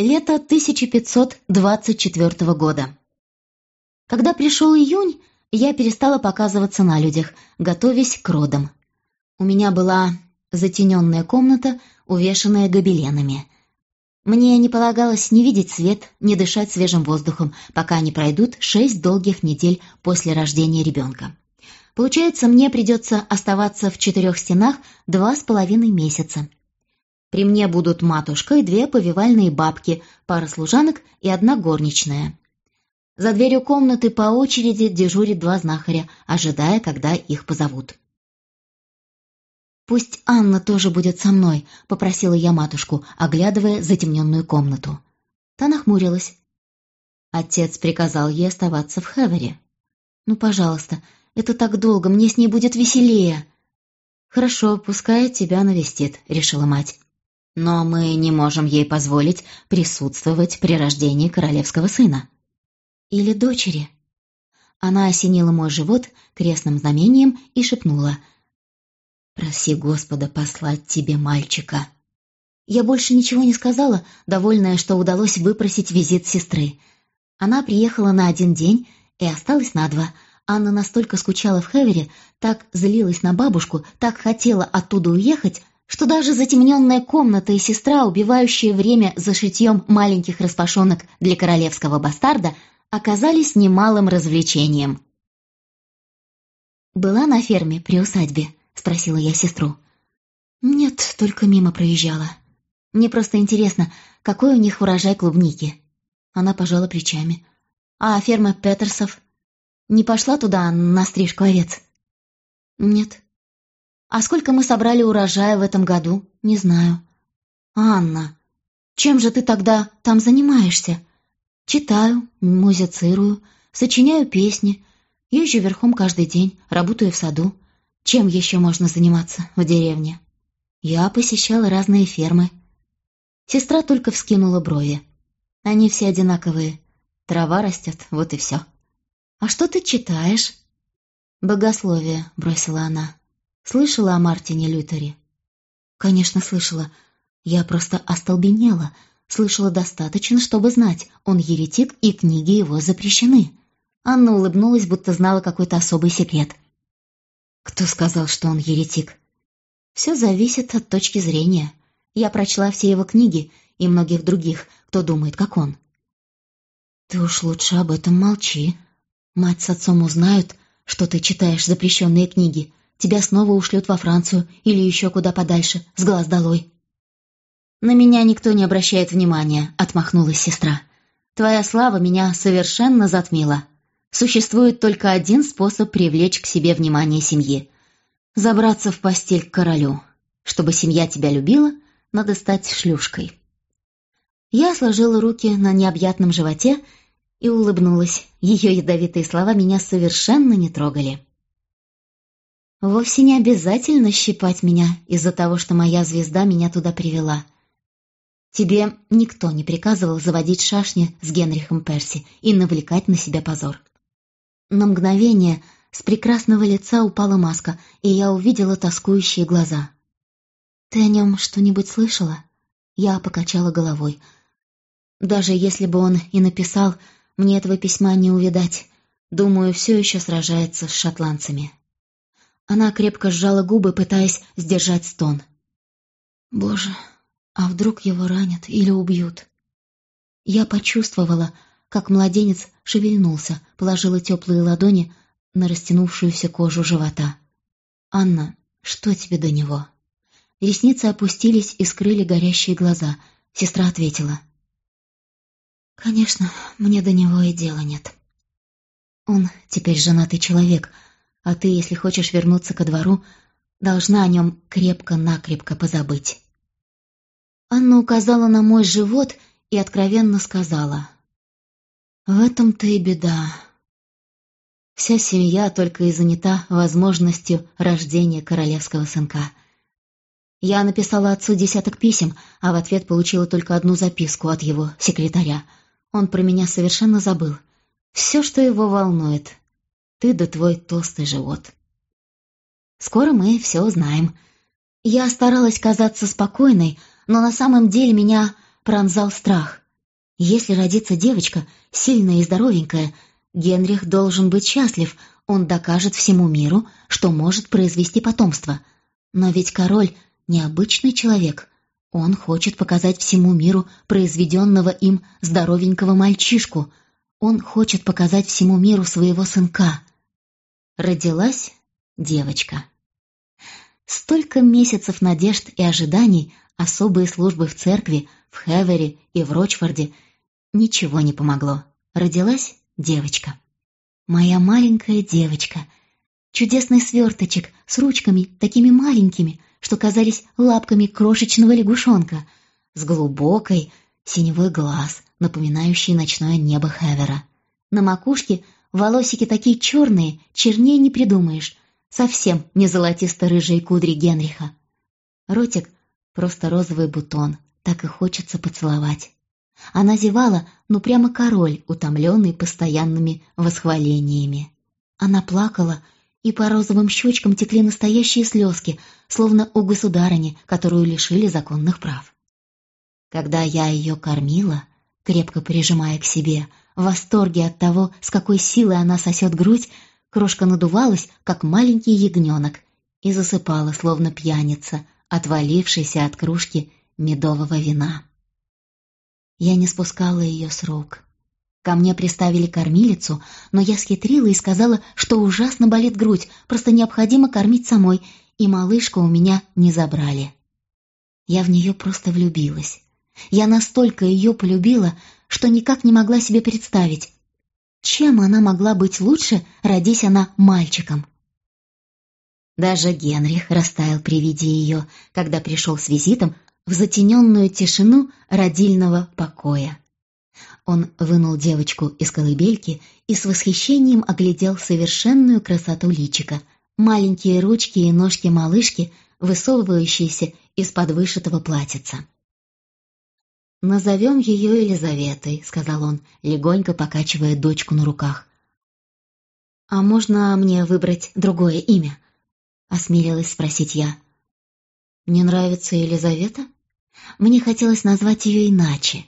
Лето 1524 года. Когда пришел июнь, я перестала показываться на людях, готовясь к родам. У меня была затененная комната, увешанная гобеленами. Мне не полагалось ни видеть свет, ни дышать свежим воздухом, пока не пройдут шесть долгих недель после рождения ребенка. Получается, мне придется оставаться в четырех стенах два с половиной месяца. При мне будут матушка и две повивальные бабки, пара служанок и одна горничная. За дверью комнаты по очереди дежурит два знахаря, ожидая, когда их позовут. «Пусть Анна тоже будет со мной», — попросила я матушку, оглядывая затемненную комнату. Та нахмурилась. Отец приказал ей оставаться в Хевере. «Ну, пожалуйста, это так долго, мне с ней будет веселее». «Хорошо, пускай тебя навестит», — решила мать. Но мы не можем ей позволить присутствовать при рождении королевского сына. Или дочери. Она осенила мой живот крестным знамением и шепнула «Проси Господа послать тебе мальчика». Я больше ничего не сказала, довольная, что удалось выпросить визит сестры. Она приехала на один день и осталась на два. Анна настолько скучала в Хевере, так злилась на бабушку, так хотела оттуда уехать, что даже затемненная комната и сестра, убивающие время за шитьем маленьких распашонок для королевского бастарда, оказались немалым развлечением. «Была на ферме при усадьбе?» — спросила я сестру. «Нет, только мимо проезжала. Мне просто интересно, какой у них урожай клубники?» Она пожала плечами. «А ферма Петерсов? Не пошла туда на стрижку овец?» «Нет», а сколько мы собрали урожая в этом году? Не знаю. Анна, чем же ты тогда там занимаешься? Читаю, музицирую, сочиняю песни, езжу верхом каждый день, работаю в саду. Чем еще можно заниматься в деревне? Я посещала разные фермы. Сестра только вскинула брови. Они все одинаковые. Трава растет, вот и все. «А что ты читаешь?» «Богословие», — бросила она. Слышала о Мартине Лютере? Конечно, слышала. Я просто остолбенела. Слышала достаточно, чтобы знать, он еретик, и книги его запрещены. Анна улыбнулась, будто знала какой-то особый секрет. Кто сказал, что он еретик? Все зависит от точки зрения. Я прочла все его книги и многих других, кто думает, как он. Ты уж лучше об этом молчи. Мать с отцом узнают, что ты читаешь запрещенные книги, тебя снова ушлют во Францию или еще куда подальше, с глаз долой». «На меня никто не обращает внимания», — отмахнулась сестра. «Твоя слава меня совершенно затмила. Существует только один способ привлечь к себе внимание семьи — забраться в постель к королю. Чтобы семья тебя любила, надо стать шлюшкой». Я сложила руки на необъятном животе и улыбнулась. Ее ядовитые слова меня совершенно не трогали. Вовсе не обязательно щипать меня из-за того, что моя звезда меня туда привела. Тебе никто не приказывал заводить шашни с Генрихом Перси и навлекать на себя позор. На мгновение с прекрасного лица упала маска, и я увидела тоскующие глаза. «Ты о нем что-нибудь слышала?» Я покачала головой. «Даже если бы он и написал, мне этого письма не увидать. Думаю, все еще сражается с шотландцами». Она крепко сжала губы, пытаясь сдержать стон. «Боже, а вдруг его ранят или убьют?» Я почувствовала, как младенец шевельнулся, положила теплые ладони на растянувшуюся кожу живота. «Анна, что тебе до него?» Ресницы опустились и скрыли горящие глаза. Сестра ответила. «Конечно, мне до него и дела нет. Он теперь женатый человек, а ты, если хочешь вернуться ко двору, должна о нем крепко-накрепко позабыть». Анна указала на мой живот и откровенно сказала. «В этом-то и беда. Вся семья только и занята возможностью рождения королевского сынка. Я написала отцу десяток писем, а в ответ получила только одну записку от его секретаря. Он про меня совершенно забыл. Все, что его волнует, ты да твой толстый живот. Скоро мы все узнаем. Я старалась казаться спокойной, но на самом деле меня пронзал страх. Если родится девочка, сильная и здоровенькая, Генрих должен быть счастлив, он докажет всему миру, что может произвести потомство. Но ведь король — необычный человек. Он хочет показать всему миру произведенного им здоровенького мальчишку. Он хочет показать всему миру своего сынка. Родилась девочка. Столько месяцев надежд и ожиданий, особые службы в церкви, в Хевере и в Рочфорде — Ничего не помогло. Родилась девочка. Моя маленькая девочка. Чудесный сверточек с ручками такими маленькими, что казались лапками крошечного лягушонка, с глубокой синевой глаз, напоминающий ночное небо Хевера. На макушке волосики такие черные, чернее не придумаешь, совсем не золотисто-рыжие кудри Генриха. Ротик — просто розовый бутон, так и хочется поцеловать. Она зевала, ну прямо король, утомленный постоянными восхвалениями. Она плакала, и по розовым щечкам текли настоящие слезки, словно у государыни, которую лишили законных прав. Когда я ее кормила, крепко прижимая к себе, в восторге от того, с какой силой она сосет грудь, крошка надувалась, как маленький ягненок, и засыпала, словно пьяница, отвалившаяся от кружки медового вина. Я не спускала ее с рук. Ко мне приставили кормилицу, но я схитрила и сказала, что ужасно болит грудь, просто необходимо кормить самой, и малышку у меня не забрали. Я в нее просто влюбилась. Я настолько ее полюбила, что никак не могла себе представить, чем она могла быть лучше, родись она мальчиком. Даже Генрих растаял при виде ее, когда пришел с визитом в затененную тишину родильного покоя. Он вынул девочку из колыбельки и с восхищением оглядел совершенную красоту личика, маленькие ручки и ножки малышки, высовывающиеся из-под вышитого платьица. «Назовем ее Елизаветой», — сказал он, легонько покачивая дочку на руках. «А можно мне выбрать другое имя?» — осмелилась спросить я. «Мне нравится Елизавета?» Мне хотелось назвать ее иначе.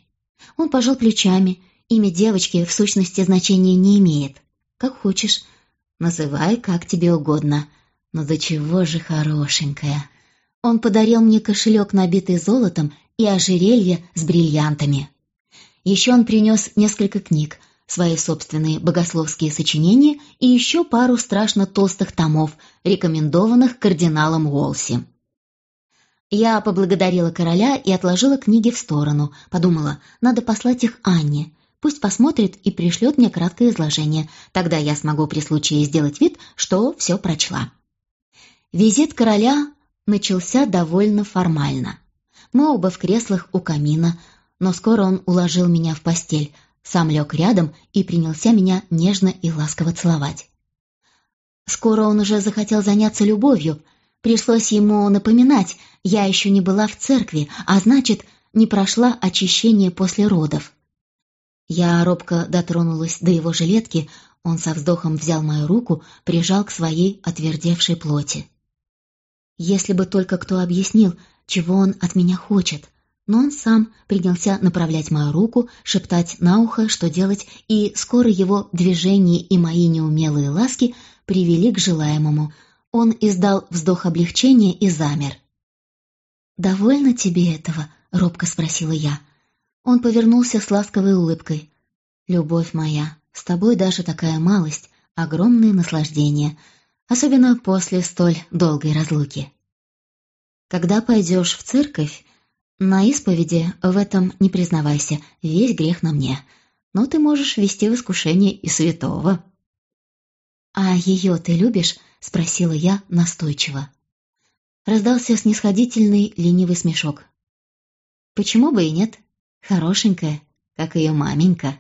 Он пожал плечами. Имя девочки в сущности значения не имеет. Как хочешь. Называй, как тебе угодно. Но до чего же хорошенькая. Он подарил мне кошелек, набитый золотом, и ожерелье с бриллиантами. Еще он принес несколько книг, свои собственные богословские сочинения и еще пару страшно толстых томов, рекомендованных кардиналом Уолси. Я поблагодарила короля и отложила книги в сторону. Подумала, надо послать их Анне. Пусть посмотрит и пришлет мне краткое изложение. Тогда я смогу при случае сделать вид, что все прочла. Визит короля начался довольно формально. Мы оба в креслах у камина, но скоро он уложил меня в постель, сам лег рядом и принялся меня нежно и ласково целовать. Скоро он уже захотел заняться любовью, Пришлось ему напоминать, я еще не была в церкви, а значит, не прошла очищение после родов. Я робко дотронулась до его жилетки, он со вздохом взял мою руку, прижал к своей отвердевшей плоти. Если бы только кто объяснил, чего он от меня хочет. Но он сам принялся направлять мою руку, шептать на ухо, что делать, и скоро его движения и мои неумелые ласки привели к желаемому — он издал вздох облегчения и замер. «Довольно тебе этого?» — робко спросила я. Он повернулся с ласковой улыбкой. «Любовь моя, с тобой даже такая малость, огромное наслаждение, особенно после столь долгой разлуки. Когда пойдешь в церковь, на исповеди в этом не признавайся, весь грех на мне, но ты можешь ввести в искушение и святого». «А ее ты любишь?» — спросила я настойчиво. Раздался снисходительный ленивый смешок. «Почему бы и нет? Хорошенькая, как ее маменька».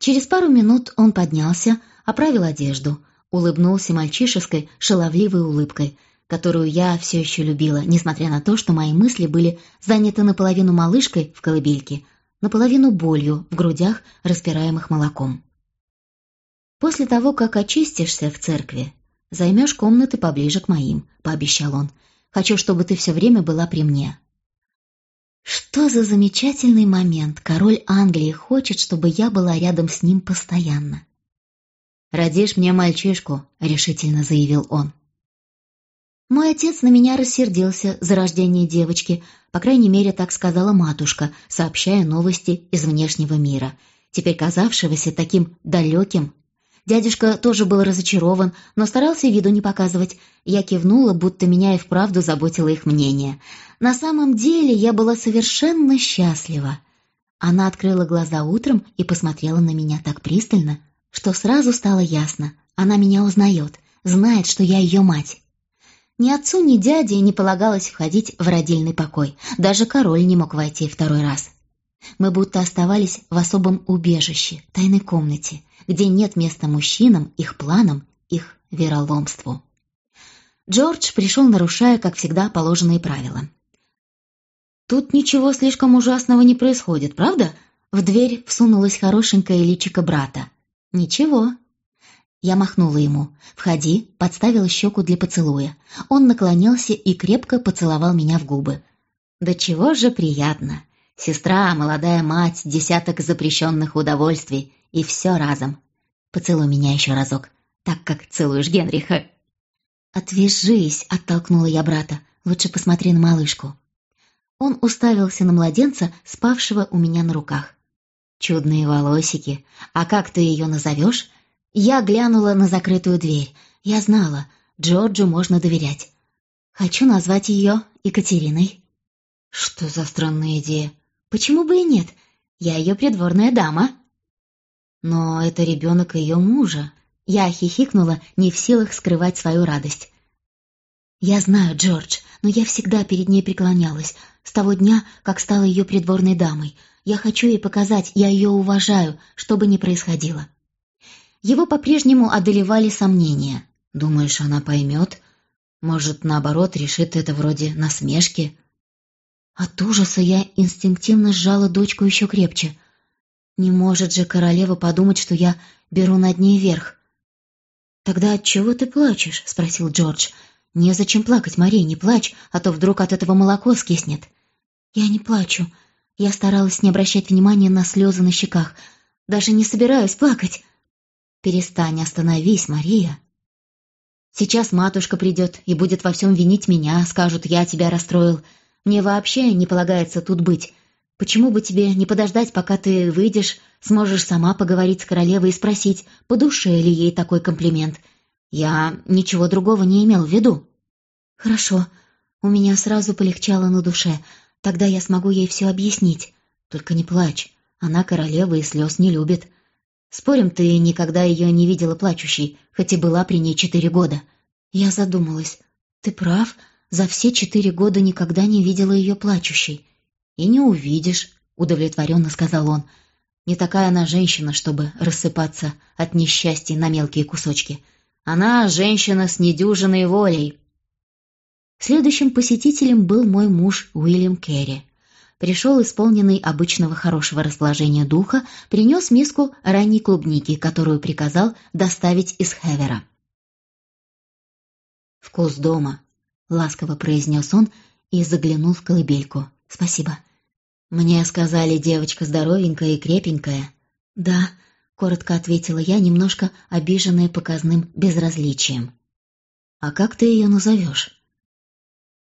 Через пару минут он поднялся, оправил одежду, улыбнулся мальчишеской, шаловливой улыбкой, которую я все еще любила, несмотря на то, что мои мысли были заняты наполовину малышкой в колыбельке, наполовину болью в грудях, распираемых молоком. После того, как очистишься в церкви, Займешь комнаты поближе к моим», — пообещал он. «Хочу, чтобы ты все время была при мне». Что за замечательный момент! Король Англии хочет, чтобы я была рядом с ним постоянно. «Родишь мне мальчишку», — решительно заявил он. Мой отец на меня рассердился за рождение девочки, по крайней мере, так сказала матушка, сообщая новости из внешнего мира, теперь казавшегося таким далеким. Дядюшка тоже был разочарован, но старался виду не показывать. Я кивнула, будто меня и вправду заботило их мнение. На самом деле я была совершенно счастлива. Она открыла глаза утром и посмотрела на меня так пристально, что сразу стало ясно. Она меня узнает, знает, что я ее мать. Ни отцу, ни дяде не полагалось входить в родильный покой. Даже король не мог войти второй раз. Мы будто оставались в особом убежище, тайной комнате, где нет места мужчинам, их планам, их вероломству. Джордж пришел, нарушая, как всегда, положенные правила. «Тут ничего слишком ужасного не происходит, правда?» В дверь всунулась хорошенькая личико брата. «Ничего», я махнула ему. «Входи», подставила щеку для поцелуя. Он наклонился и крепко поцеловал меня в губы. «Да чего же приятно! Сестра, молодая мать, десяток запрещенных удовольствий, и все разом. Поцелуй меня еще разок, так как целуешь Генриха». «Отвяжись!» — оттолкнула я брата. «Лучше посмотри на малышку». Он уставился на младенца, спавшего у меня на руках. «Чудные волосики. А как ты ее назовешь?» Я глянула на закрытую дверь. Я знала, Джорджу можно доверять. Хочу назвать ее Екатериной. Что за странная идея? Почему бы и нет? Я ее придворная дама. Но это ребенок ее мужа. Я хихикнула, не в силах скрывать свою радость. Я знаю, Джордж, но я всегда перед ней преклонялась. С того дня, как стала ее придворной дамой. Я хочу ей показать, я ее уважаю, что бы ни происходило. Его по-прежнему одолевали сомнения. «Думаешь, она поймет? Может, наоборот, решит это вроде насмешки?» От ужаса я инстинктивно сжала дочку еще крепче. Не может же королева подумать, что я беру над ней верх. «Тогда от чего ты плачешь?» — спросил Джордж. «Незачем плакать, Мария, не плачь, а то вдруг от этого молоко скиснет». «Я не плачу». Я старалась не обращать внимания на слезы на щеках. «Даже не собираюсь плакать». «Перестань, остановись, Мария!» «Сейчас матушка придет и будет во всем винить меня, скажут, я тебя расстроил. Мне вообще не полагается тут быть. Почему бы тебе не подождать, пока ты выйдешь, сможешь сама поговорить с королевой и спросить, по душе ли ей такой комплимент? Я ничего другого не имел в виду». «Хорошо. У меня сразу полегчало на душе. Тогда я смогу ей все объяснить. Только не плачь. Она королева и слез не любит. Спорим, ты никогда ее не видела плачущей, хоть и была при ней четыре года. Я задумалась. Ты прав, за все четыре года никогда не видела ее плачущей. И не увидишь, удовлетворенно сказал он. Не такая она женщина, чтобы рассыпаться от несчастья на мелкие кусочки. Она женщина с недюжиной волей. Следующим посетителем был мой муж Уильям Керри пришел исполненный обычного хорошего расположения духа, принес миску ранней клубники, которую приказал доставить из Хевера. «Вкус дома», — ласково произнес он и заглянул в колыбельку. «Спасибо». «Мне сказали, девочка здоровенькая и крепенькая». «Да», — коротко ответила я, немножко обиженная показным безразличием. «А как ты ее назовешь?»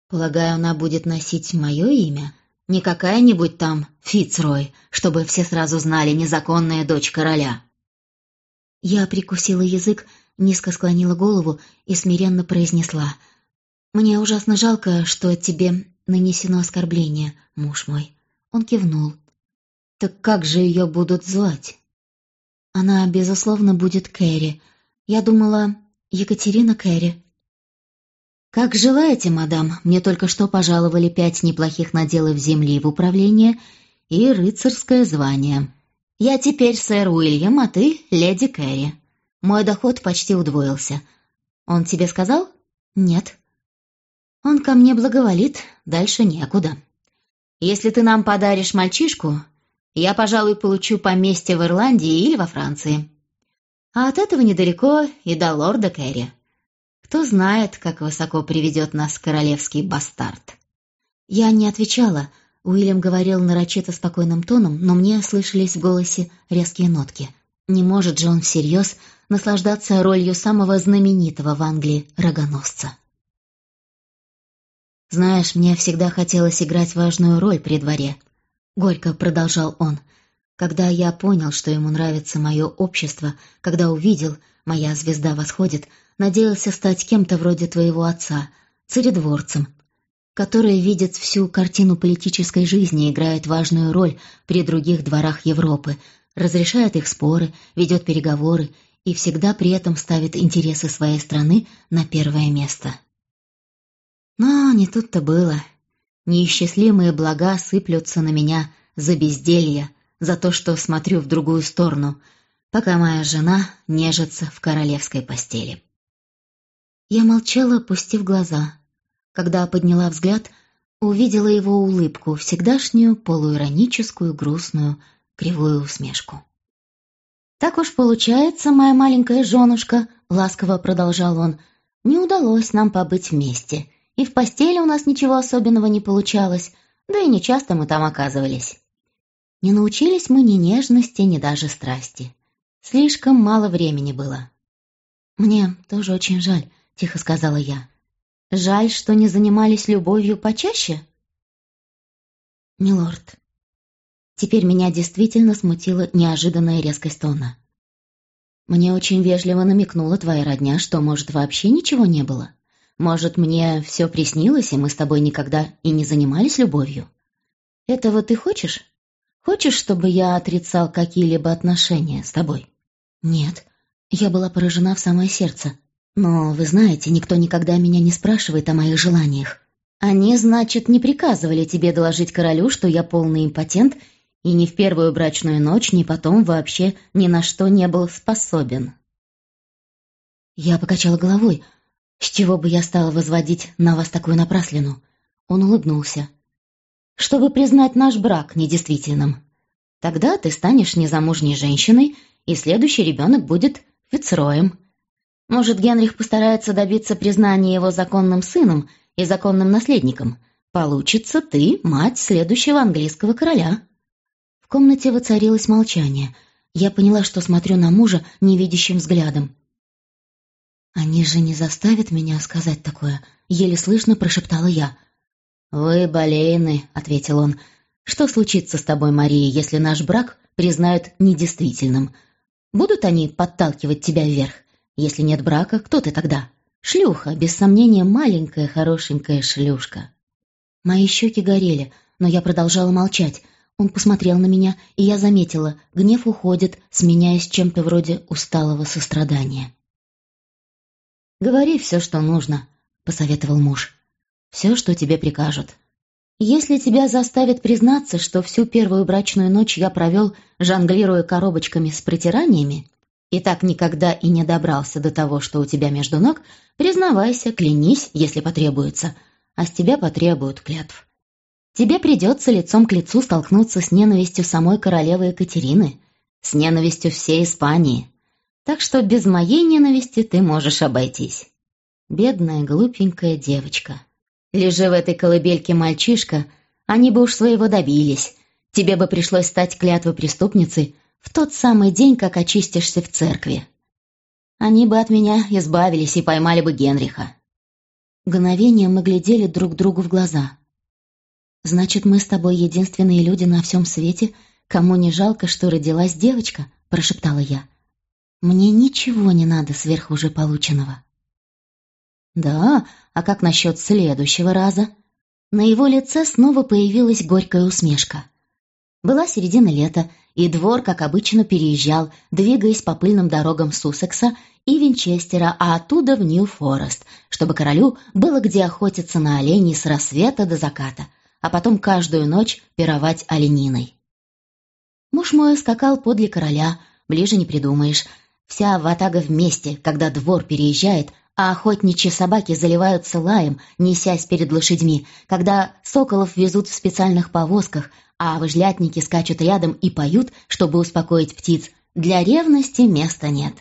«Полагаю, она будет носить мое имя?» Не какая-нибудь там Фицрой, чтобы все сразу знали незаконная дочь короля. Я прикусила язык, низко склонила голову и смиренно произнесла. «Мне ужасно жалко, что тебе нанесено оскорбление, муж мой». Он кивнул. «Так как же ее будут звать?» «Она, безусловно, будет Кэрри. Я думала, Екатерина Кэрри». «Как желаете, мадам. Мне только что пожаловали пять неплохих наделов земли в управление и рыцарское звание. Я теперь сэр Уильям, а ты леди Кэрри. Мой доход почти удвоился. Он тебе сказал? Нет. Он ко мне благоволит, дальше некуда. Если ты нам подаришь мальчишку, я, пожалуй, получу поместье в Ирландии или во Франции. А от этого недалеко и до лорда Кэрри. Кто знает, как высоко приведет нас королевский бастард. Я не отвечала, Уильям говорил нарочито спокойным тоном, но мне слышались в голосе резкие нотки. Не может же он всерьез наслаждаться ролью самого знаменитого в Англии рогоносца. «Знаешь, мне всегда хотелось играть важную роль при дворе», — горько продолжал он. «Когда я понял, что ему нравится мое общество, когда увидел, моя звезда восходит, надеялся стать кем-то вроде твоего отца, царедворцем, который видит всю картину политической жизни и играет важную роль при других дворах Европы, разрешает их споры, ведет переговоры и всегда при этом ставит интересы своей страны на первое место. Но не тут-то было. Неисчислимые блага сыплются на меня за безделье, за то, что смотрю в другую сторону, пока моя жена нежится в королевской постели. Я молчала, опустив глаза. Когда подняла взгляд, увидела его улыбку, всегдашнюю, полуироническую, грустную, кривую усмешку. «Так уж получается, моя маленькая женушка», — ласково продолжал он, — «не удалось нам побыть вместе, и в постели у нас ничего особенного не получалось, да и не часто мы там оказывались. Не научились мы ни нежности, ни даже страсти. Слишком мало времени было». «Мне тоже очень жаль», — тихо сказала я. Жаль, что не занимались любовью почаще? Милорд, теперь меня действительно смутила неожиданная резкость тона. Мне очень вежливо намекнула твоя родня, что, может, вообще ничего не было. Может, мне все приснилось, и мы с тобой никогда и не занимались любовью. Этого ты хочешь? Хочешь, чтобы я отрицал какие-либо отношения с тобой? Нет. Я была поражена в самое сердце. Но, вы знаете, никто никогда меня не спрашивает о моих желаниях. Они, значит, не приказывали тебе доложить королю, что я полный импотент и ни в первую брачную ночь, ни потом вообще ни на что не был способен. Я покачала головой. С чего бы я стала возводить на вас такую напраслину? Он улыбнулся. Чтобы признать наш брак недействительным. Тогда ты станешь незамужней женщиной, и следующий ребенок будет Фицроем. Может, Генрих постарается добиться признания его законным сыном и законным наследником. Получится ты мать следующего английского короля». В комнате воцарилось молчание. Я поняла, что смотрю на мужа невидящим взглядом. «Они же не заставят меня сказать такое», — еле слышно прошептала я. «Вы болейны», — ответил он. «Что случится с тобой, Мария, если наш брак признают недействительным? Будут они подталкивать тебя вверх? Если нет брака, кто ты тогда? Шлюха, без сомнения, маленькая хорошенькая шлюшка. Мои щеки горели, но я продолжала молчать. Он посмотрел на меня, и я заметила, гнев уходит, сменяясь чем-то вроде усталого сострадания. «Говори все, что нужно», — посоветовал муж. «Все, что тебе прикажут. Если тебя заставят признаться, что всю первую брачную ночь я провел, жонглируя коробочками с протираниями, и так никогда и не добрался до того, что у тебя между ног, признавайся, клянись, если потребуется, а с тебя потребуют клятв. Тебе придется лицом к лицу столкнуться с ненавистью самой королевы Екатерины, с ненавистью всей Испании. Так что без моей ненависти ты можешь обойтись. Бедная, глупенькая девочка. Лежи в этой колыбельке мальчишка, они бы уж своего добились. Тебе бы пришлось стать клятвой преступницей, в тот самый день, как очистишься в церкви. Они бы от меня избавились и поймали бы Генриха. Мгновение мы глядели друг другу в глаза. «Значит, мы с тобой единственные люди на всем свете, кому не жалко, что родилась девочка?» — прошептала я. «Мне ничего не надо сверх уже полученного». «Да, а как насчет следующего раза?» На его лице снова появилась горькая усмешка. Была середина лета, и двор, как обычно, переезжал, двигаясь по пыльным дорогам Суссекса и Винчестера, а оттуда в Нью-Форест, чтобы королю было где охотиться на оленей с рассвета до заката, а потом каждую ночь пировать олениной. Муж мой скакал подле короля, ближе не придумаешь. Вся ватага вместе, когда двор переезжает, а охотничьи собаки заливаются лаем, несясь перед лошадьми, когда соколов везут в специальных повозках, а выжлятники скачут рядом и поют, чтобы успокоить птиц. Для ревности места нет.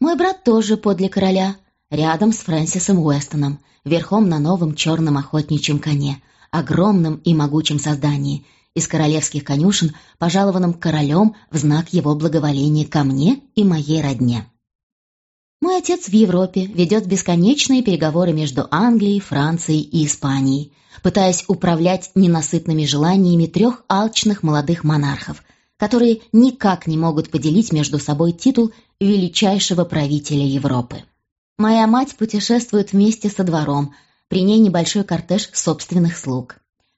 Мой брат тоже подле короля, рядом с Фрэнсисом Уэстоном, верхом на новом черном охотничьем коне, огромном и могучем создании, из королевских конюшен, пожалованном королем в знак его благоволения ко мне и моей родне. Мой отец в Европе ведет бесконечные переговоры между Англией, Францией и Испанией, пытаясь управлять ненасытными желаниями трех алчных молодых монархов, которые никак не могут поделить между собой титул величайшего правителя Европы. Моя мать путешествует вместе со двором, при ней небольшой кортеж собственных слуг.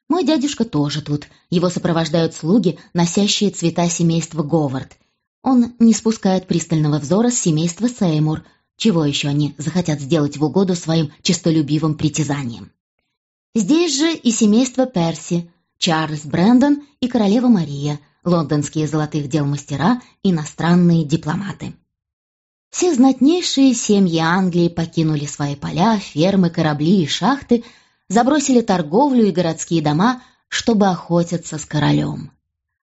Мой дядюшка тоже тут, его сопровождают слуги, носящие цвета семейства Говард. Он не спускает пристального взора с семейства Сеймур, чего еще они захотят сделать в угоду своим честолюбивым притязаниям. Здесь же и семейство Перси, Чарльз Брэндон и королева Мария, лондонские золотых дел мастера, иностранные дипломаты. Все знатнейшие семьи Англии покинули свои поля, фермы, корабли и шахты, забросили торговлю и городские дома, чтобы охотиться с королем.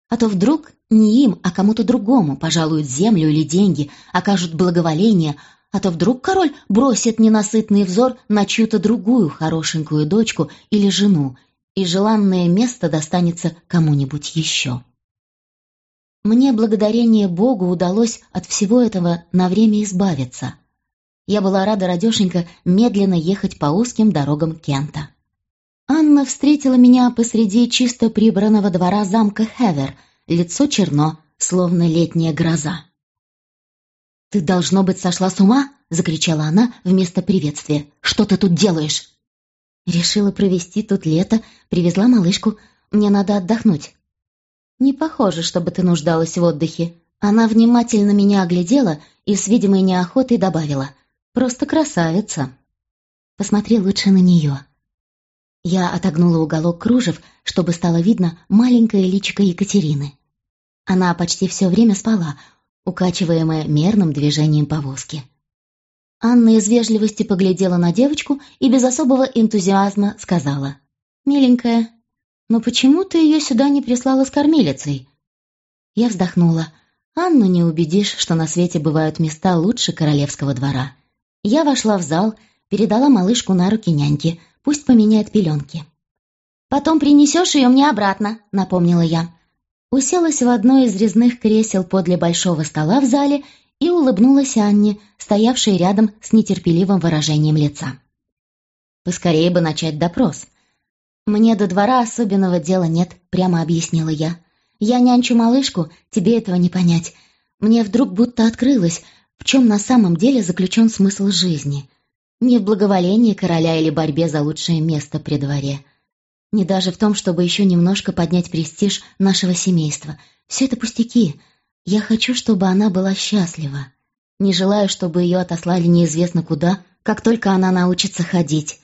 А то вдруг не им, а кому-то другому пожалуют землю или деньги, окажут благоволение, а то вдруг король бросит ненасытный взор на чью-то другую хорошенькую дочку или жену, и желанное место достанется кому-нибудь еще. Мне, благодарение Богу, удалось от всего этого на время избавиться. Я была рада, радешенько, медленно ехать по узким дорогам Кента. Анна встретила меня посреди чисто прибранного двора замка Хевер, лицо черно, словно летняя гроза. «Ты, должно быть, сошла с ума?» — закричала она вместо приветствия. «Что ты тут делаешь?» «Решила провести тут лето, привезла малышку. Мне надо отдохнуть». «Не похоже, чтобы ты нуждалась в отдыхе». Она внимательно меня оглядела и с видимой неохотой добавила. «Просто красавица». Посмотри лучше на нее. Я отогнула уголок кружев, чтобы стало видно маленькое личико Екатерины. Она почти все время спала, укачиваемая мерным движением повозки. Анна из вежливости поглядела на девочку и без особого энтузиазма сказала. «Миленькая, но почему ты ее сюда не прислала с кормилицей?» Я вздохнула. Анну не убедишь, что на свете бывают места лучше королевского двора. Я вошла в зал, передала малышку на руки няньке, пусть поменяет пеленки. «Потом принесешь ее мне обратно», — напомнила я. Уселась в одно из резных кресел подле большого стола в зале и улыбнулась Анне, стоявшей рядом с нетерпеливым выражением лица. Поскорее бы начать допрос — «Мне до двора особенного дела нет», — прямо объяснила я. «Я нянчу малышку, тебе этого не понять. Мне вдруг будто открылось, в чем на самом деле заключен смысл жизни. Не в благоволении короля или борьбе за лучшее место при дворе. Не даже в том, чтобы еще немножко поднять престиж нашего семейства. Все это пустяки. Я хочу, чтобы она была счастлива. Не желаю, чтобы ее отослали неизвестно куда, как только она научится ходить.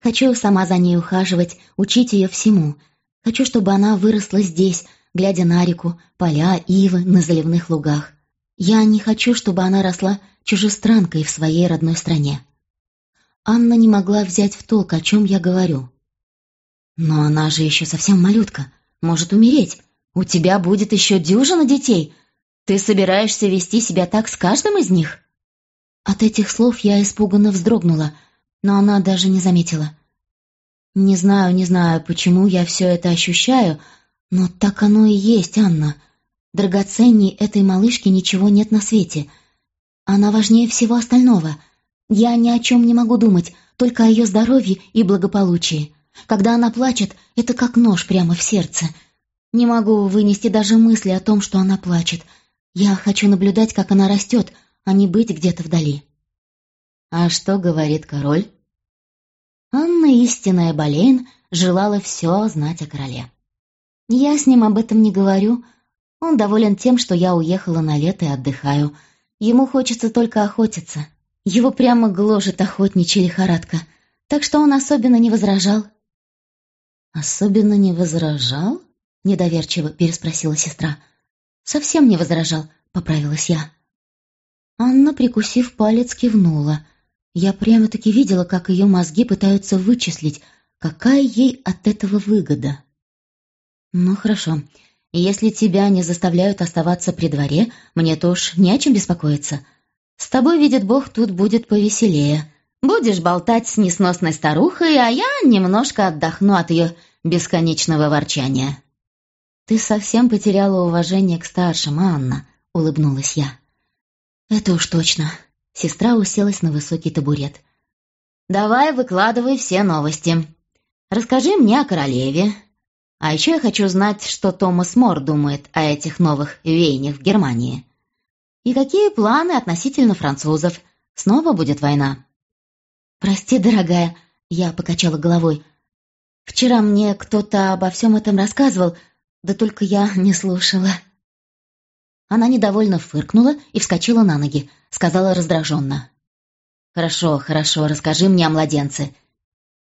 Хочу сама за ней ухаживать, учить ее всему. Хочу, чтобы она выросла здесь, глядя на реку, поля, ивы на заливных лугах. Я не хочу, чтобы она росла чужестранкой в своей родной стране. Анна не могла взять в толк, о чем я говорю. «Но она же еще совсем малютка, может умереть. У тебя будет еще дюжина детей. Ты собираешься вести себя так с каждым из них?» От этих слов я испуганно вздрогнула, но она даже не заметила. Не знаю, не знаю, почему я все это ощущаю, но так оно и есть, Анна. Драгоценней этой малышки ничего нет на свете. Она важнее всего остального. Я ни о чем не могу думать, только о ее здоровье и благополучии. Когда она плачет, это как нож прямо в сердце. Не могу вынести даже мысли о том, что она плачет. Я хочу наблюдать, как она растет, а не быть где-то вдали. «А что говорит король?» Анна, истинная Болейн, желала все знать о короле. Я с ним об этом не говорю. Он доволен тем, что я уехала на лето и отдыхаю. Ему хочется только охотиться. Его прямо гложет охотничья лихорадка, так что он особенно не возражал. «Особенно не возражал?» — недоверчиво переспросила сестра. «Совсем не возражал», — поправилась я. Анна, прикусив палец, кивнула — я прямо-таки видела, как ее мозги пытаются вычислить, какая ей от этого выгода. Ну хорошо, если тебя не заставляют оставаться при дворе, мне-то уж не о чем беспокоиться. С тобой, видит Бог, тут будет повеселее. Будешь болтать с несносной старухой, а я немножко отдохну от ее бесконечного ворчания. «Ты совсем потеряла уважение к старшим, Анна», — улыбнулась я. «Это уж точно». Сестра уселась на высокий табурет. «Давай выкладывай все новости. Расскажи мне о королеве. А еще я хочу знать, что Томас Мор думает о этих новых веяниях в Германии. И какие планы относительно французов? Снова будет война?» «Прости, дорогая», — я покачала головой. «Вчера мне кто-то обо всем этом рассказывал, да только я не слушала». Она недовольно фыркнула и вскочила на ноги, сказала раздраженно. «Хорошо, хорошо, расскажи мне о младенце.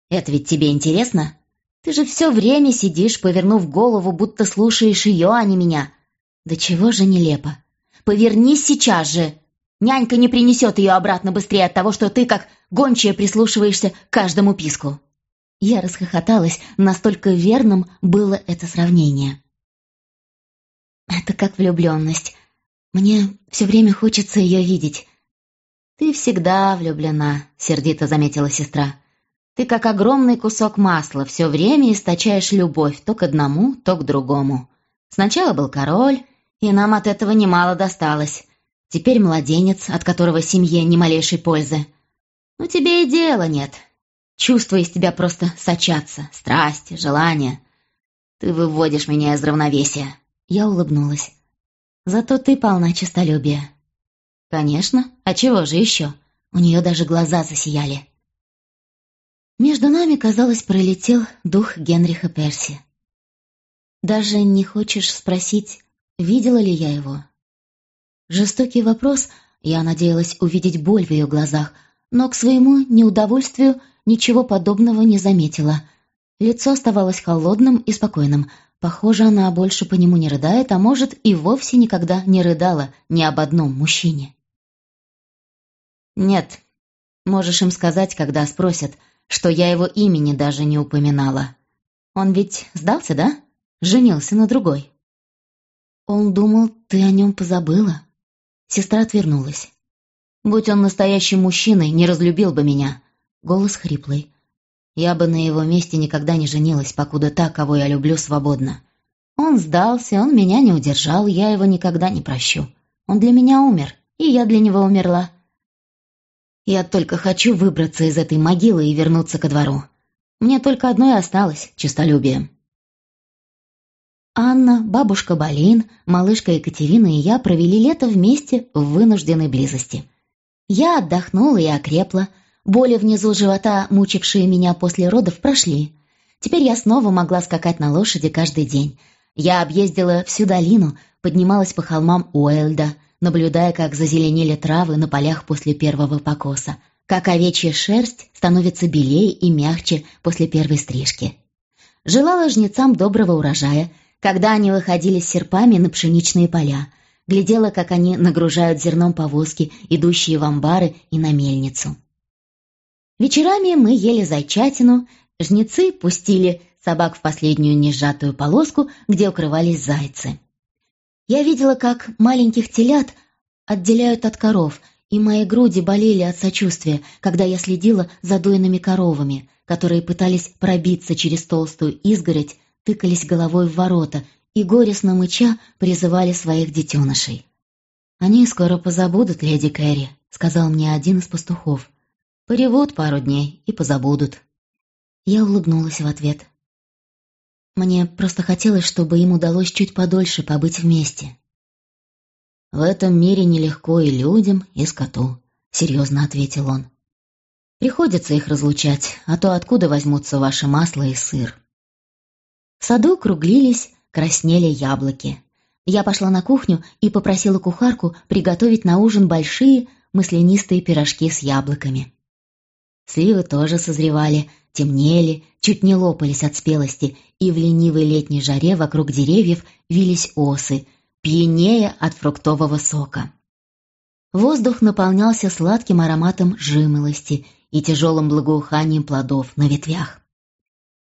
Это ведь тебе интересно? Ты же все время сидишь, повернув голову, будто слушаешь ее, а не меня. Да чего же нелепо. Повернись сейчас же. Нянька не принесет ее обратно быстрее от того, что ты, как гончая, прислушиваешься к каждому писку». Я расхохоталась, настолько верным было это сравнение. Это как влюбленность. Мне все время хочется ее видеть. «Ты всегда влюблена», — сердито заметила сестра. «Ты как огромный кусок масла, все время источаешь любовь то к одному, то к другому. Сначала был король, и нам от этого немало досталось. Теперь младенец, от которого семье ни малейшей пользы. Ну тебе и дела нет. Чувства из тебя просто сочатся, страсти, желания. Ты выводишь меня из равновесия». Я улыбнулась. «Зато ты полна честолюбия». «Конечно. А чего же еще?» У нее даже глаза засияли. Между нами, казалось, пролетел дух Генриха Перси. «Даже не хочешь спросить, видела ли я его?» Жестокий вопрос, я надеялась увидеть боль в ее глазах, но к своему неудовольствию ничего подобного не заметила. Лицо оставалось холодным и спокойным, Похоже, она больше по нему не рыдает, а может, и вовсе никогда не рыдала ни об одном мужчине. «Нет, можешь им сказать, когда спросят, что я его имени даже не упоминала. Он ведь сдался, да? Женился на другой». «Он думал, ты о нем позабыла?» Сестра отвернулась. «Будь он настоящим мужчиной, не разлюбил бы меня». Голос хриплый. Я бы на его месте никогда не женилась, покуда та, кого я люблю, свободна. Он сдался, он меня не удержал, я его никогда не прощу. Он для меня умер, и я для него умерла. Я только хочу выбраться из этой могилы и вернуться ко двору. Мне только одно и осталось — честолюбие. Анна, бабушка Балин, малышка Екатерина и я провели лето вместе в вынужденной близости. Я отдохнула и окрепла — Боли внизу живота, мучившие меня после родов, прошли. Теперь я снова могла скакать на лошади каждый день. Я объездила всю долину, поднималась по холмам Уэльда, наблюдая, как зазеленели травы на полях после первого покоса, как овечья шерсть становится белее и мягче после первой стрижки. Желала жнецам доброго урожая, когда они выходили с серпами на пшеничные поля, глядела, как они нагружают зерном повозки, идущие в амбары и на мельницу. Вечерами мы ели зайчатину, жнецы пустили собак в последнюю несжатую полоску, где укрывались зайцы. Я видела, как маленьких телят отделяют от коров, и мои груди болели от сочувствия, когда я следила за дойными коровами, которые пытались пробиться через толстую изгородь, тыкались головой в ворота и, горестно мыча, призывали своих детенышей. «Они скоро позабудут, леди Кэрри», — сказал мне один из пастухов. Поревут пару дней и позабудут. Я улыбнулась в ответ. Мне просто хотелось, чтобы им удалось чуть подольше побыть вместе. «В этом мире нелегко и людям, и скоту», — серьезно ответил он. «Приходится их разлучать, а то откуда возьмутся ваше масло и сыр?» В саду круглились, краснели яблоки. Я пошла на кухню и попросила кухарку приготовить на ужин большие маслянистые пирожки с яблоками. Сливы тоже созревали, темнели, чуть не лопались от спелости, и в ленивой летней жаре вокруг деревьев вились осы, пьянее от фруктового сока. Воздух наполнялся сладким ароматом жимолости и тяжелым благоуханием плодов на ветвях.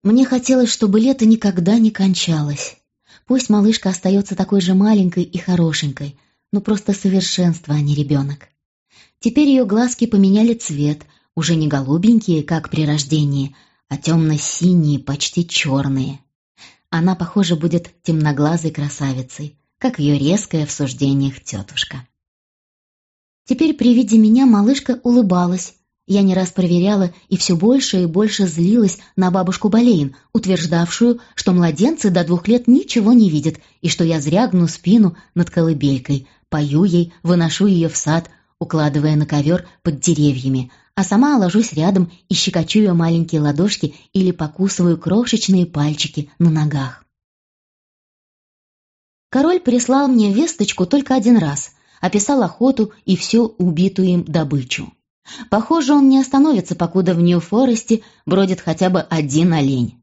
Мне хотелось, чтобы лето никогда не кончалось. Пусть малышка остается такой же маленькой и хорошенькой, но просто совершенство, а не ребенок. Теперь ее глазки поменяли цвет — уже не голубенькие, как при рождении, а темно-синие, почти черные. Она, похоже, будет темноглазой красавицей, как ее резкая в суждениях тетушка. Теперь при виде меня малышка улыбалась. Я не раз проверяла и все больше и больше злилась на бабушку Болейн, утверждавшую, что младенцы до двух лет ничего не видят и что я зря гну спину над колыбелькой, пою ей, выношу ее в сад, укладывая на ковер под деревьями, а сама ложусь рядом и щекочу ее маленькие ладошки или покусываю крошечные пальчики на ногах. Король прислал мне весточку только один раз, описал охоту и всю убитую им добычу. Похоже, он не остановится, покуда в Нью-Форесте бродит хотя бы один олень.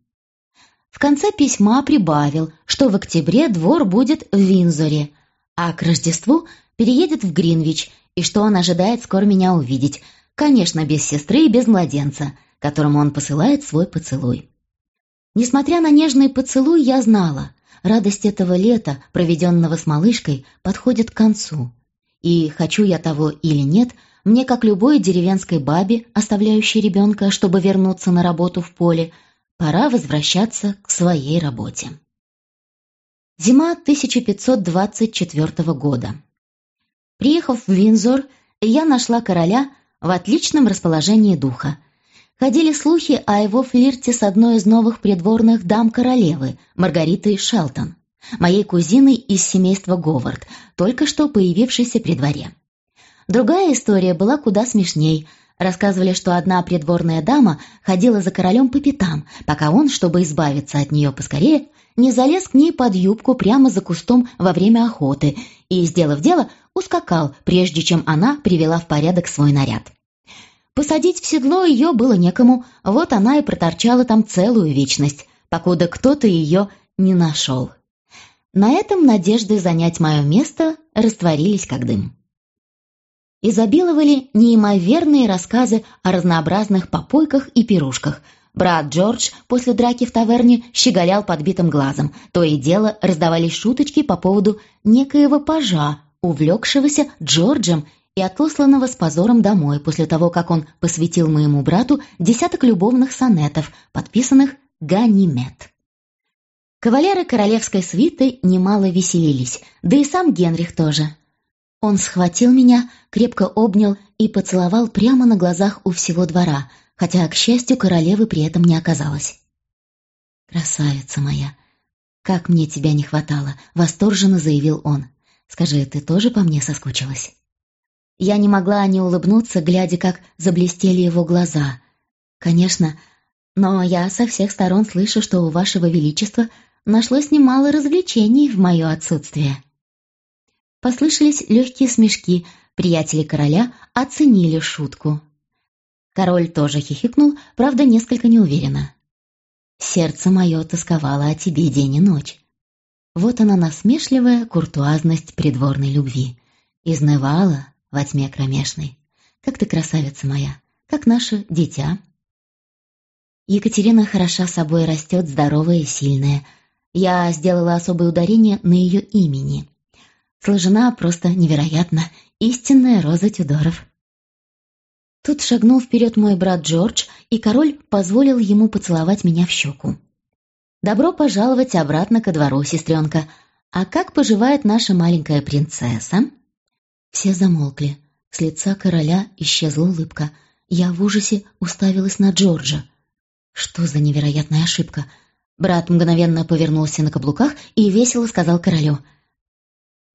В конце письма прибавил, что в октябре двор будет в Винзоре, а к Рождеству переедет в Гринвич, и что он ожидает скоро меня увидеть, конечно, без сестры и без младенца, которому он посылает свой поцелуй. Несмотря на нежный поцелуй, я знала, радость этого лета, проведенного с малышкой, подходит к концу. И, хочу я того или нет, мне, как любой деревенской бабе, оставляющей ребенка, чтобы вернуться на работу в поле, пора возвращаться к своей работе. Зима 1524 года. Приехав в Винзор, я нашла короля в отличном расположении духа. Ходили слухи о его флирте с одной из новых придворных дам королевы, Маргаритой Шелтон, моей кузиной из семейства Говард, только что появившейся при дворе. Другая история была куда смешней. Рассказывали, что одна придворная дама ходила за королем по пятам, пока он, чтобы избавиться от нее поскорее, не залез к ней под юбку прямо за кустом во время охоты и, сделав дело, ускакал, прежде чем она привела в порядок свой наряд. Посадить в седло ее было некому, вот она и проторчала там целую вечность, покуда кто-то ее не нашел. На этом надежды занять мое место растворились как дым. Изобиловали неимоверные рассказы о разнообразных попойках и пирушках – Брат Джордж после драки в таверне щеголял подбитым глазом. То и дело раздавались шуточки по поводу некоего пажа, увлекшегося Джорджем и отосланного с позором домой после того, как он посвятил моему брату десяток любовных сонетов, подписанных «Ганимед». Кавалеры королевской свиты немало веселились, да и сам Генрих тоже. Он схватил меня, крепко обнял и поцеловал прямо на глазах у всего двора — хотя, к счастью, королевы при этом не оказалось. «Красавица моя! Как мне тебя не хватало!» — восторженно заявил он. «Скажи, ты тоже по мне соскучилась?» Я не могла не улыбнуться, глядя, как заблестели его глаза. «Конечно, но я со всех сторон слышу, что у вашего величества нашлось немало развлечений в мое отсутствие». Послышались легкие смешки, приятели короля оценили шутку. Король тоже хихикнул, правда, несколько неуверенно. «Сердце мое тосковало о тебе день и ночь». Вот она насмешливая куртуазность придворной любви. Изнывала во тьме кромешной. Как ты красавица моя, как наше дитя. Екатерина хороша собой растет, здоровая и сильная. Я сделала особое ударение на ее имени. Сложена просто невероятно, истинная роза Тюдоров. Тут шагнул вперед мой брат Джордж, и король позволил ему поцеловать меня в щеку. «Добро пожаловать обратно ко двору, сестренка. А как поживает наша маленькая принцесса?» Все замолкли. С лица короля исчезла улыбка. Я в ужасе уставилась на Джорджа. Что за невероятная ошибка? Брат мгновенно повернулся на каблуках и весело сказал королю —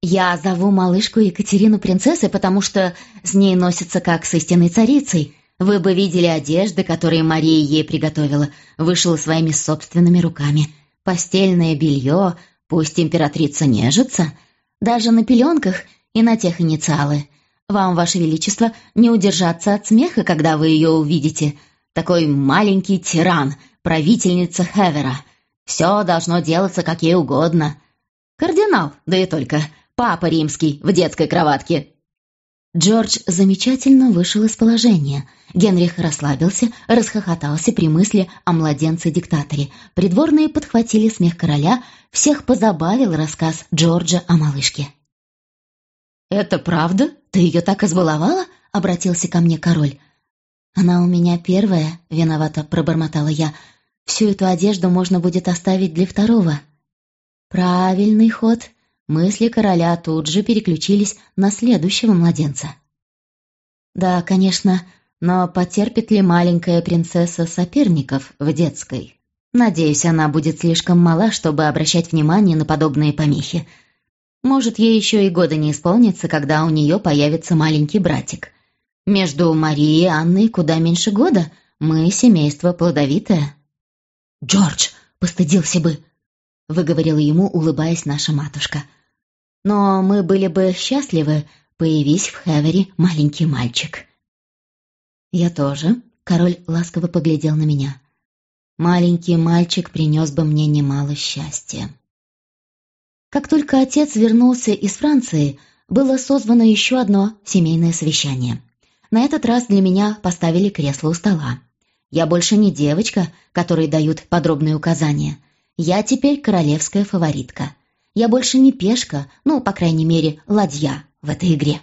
я зову малышку Екатерину принцессой, потому что с ней носится как с истинной царицей. Вы бы видели одежды, которые Мария ей приготовила, вышила своими собственными руками. Постельное белье, пусть императрица нежится, даже на пеленках и на тех инициалы. Вам, Ваше Величество, не удержаться от смеха, когда вы ее увидите. Такой маленький тиран, правительница Хевера. Все должно делаться как ей угодно. Кардинал, да и только — Папа римский в детской кроватке». Джордж замечательно вышел из положения. Генрих расслабился, расхохотался при мысли о младенце-диктаторе. Придворные подхватили смех короля, всех позабавил рассказ Джорджа о малышке. «Это правда? Ты ее так избаловала?» — обратился ко мне король. Она у меня первая, виновата, пробормотала я. Всю эту одежду можно будет оставить для второго. Правильный ход. Мысли короля тут же переключились на следующего младенца. Да, конечно, но потерпит ли маленькая принцесса соперников в детской? Надеюсь, она будет слишком мала, чтобы обращать внимание на подобные помехи. Может, ей еще и года не исполнится, когда у нее появится маленький братик. Между Марией и Анной куда меньше года. Мы семейство плодовитое. «Джордж, постыдился бы!» — выговорила ему, улыбаясь наша матушка. «Но мы были бы счастливы, появись в Хевере маленький мальчик». «Я тоже», — король ласково поглядел на меня. «Маленький мальчик принес бы мне немало счастья». Как только отец вернулся из Франции, было созвано еще одно семейное совещание. На этот раз для меня поставили кресло у стола. Я больше не девочка, которой дают подробные указания. Я теперь королевская фаворитка. Я больше не пешка, ну, по крайней мере, ладья в этой игре.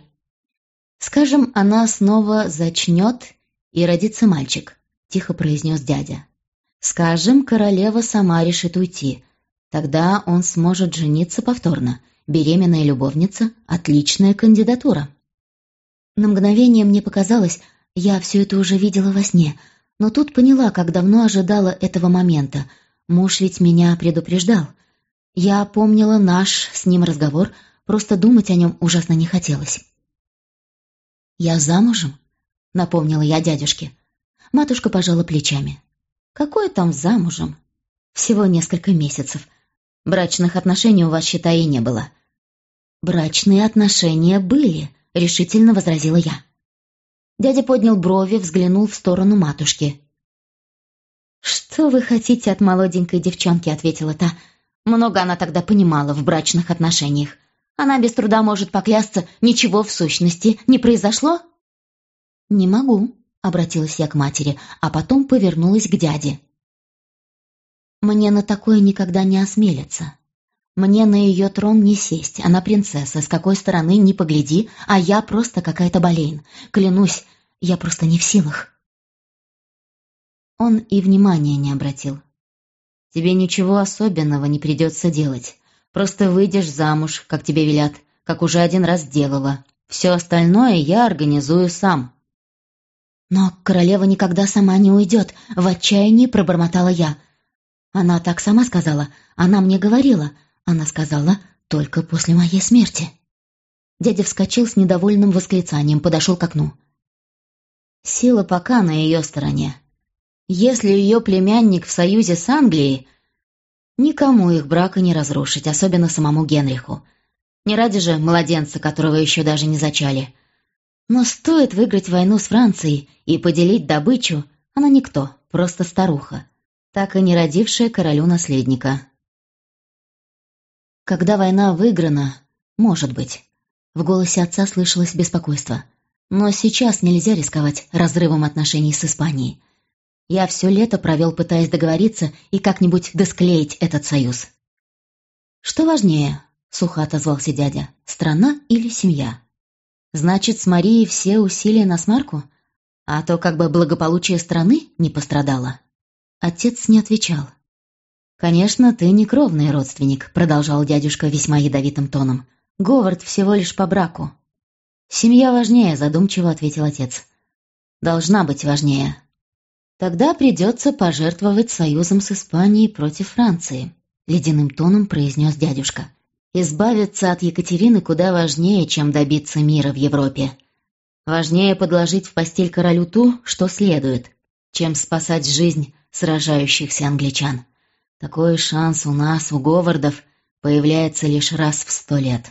Скажем, она снова зачнет, и родится мальчик, тихо произнес дядя. Скажем, королева сама решит уйти, Тогда он сможет жениться повторно. Беременная любовница — отличная кандидатура. На мгновение мне показалось, я все это уже видела во сне, но тут поняла, как давно ожидала этого момента. Муж ведь меня предупреждал. Я помнила наш с ним разговор, просто думать о нем ужасно не хотелось. «Я замужем?» — напомнила я дядюшке. Матушка пожала плечами. «Какое там замужем? Всего несколько месяцев. Брачных отношений у вас, считай, и не было». «Брачные отношения были», — решительно возразила я. Дядя поднял брови, взглянул в сторону матушки. «Что вы хотите от молоденькой девчонки?» — ответила та. «Много она тогда понимала в брачных отношениях. Она без труда может поклясться, ничего в сущности не произошло?» «Не могу», — обратилась я к матери, а потом повернулась к дяде. Мне на такое никогда не осмелиться. Мне на ее трон не сесть, она принцесса, с какой стороны ни погляди, а я просто какая-то болейн. Клянусь, я просто не в силах. Он и внимания не обратил. Тебе ничего особенного не придется делать. Просто выйдешь замуж, как тебе велят, как уже один раз делала. Все остальное я организую сам. Но королева никогда сама не уйдет, в отчаянии пробормотала я — она так сама сказала. Она мне говорила. Она сказала только после моей смерти. Дядя вскочил с недовольным восклицанием, подошел к окну. Сила пока на ее стороне. Если ее племянник в союзе с Англией, никому их брака не разрушить, особенно самому Генриху. Не ради же младенца, которого еще даже не зачали. Но стоит выиграть войну с Францией и поделить добычу, она никто, просто старуха так и не родившая королю наследника. Когда война выиграна, может быть. В голосе отца слышалось беспокойство. Но сейчас нельзя рисковать разрывом отношений с Испанией. Я все лето провел, пытаясь договориться и как-нибудь досклеить этот союз. «Что важнее?» — сухо отозвался дядя. «Страна или семья?» «Значит, с Марией все усилия на смарку? А то как бы благополучие страны не пострадало». Отец не отвечал. «Конечно, ты не кровный родственник», — продолжал дядюшка весьма ядовитым тоном. «Говард всего лишь по браку». «Семья важнее», — задумчиво ответил отец. «Должна быть важнее». «Тогда придется пожертвовать союзом с Испанией против Франции», — ледяным тоном произнес дядюшка. «Избавиться от Екатерины куда важнее, чем добиться мира в Европе. Важнее подложить в постель королю ту, что следует, чем спасать жизнь сражающихся англичан. Такой шанс у нас, у Говардов, появляется лишь раз в сто лет.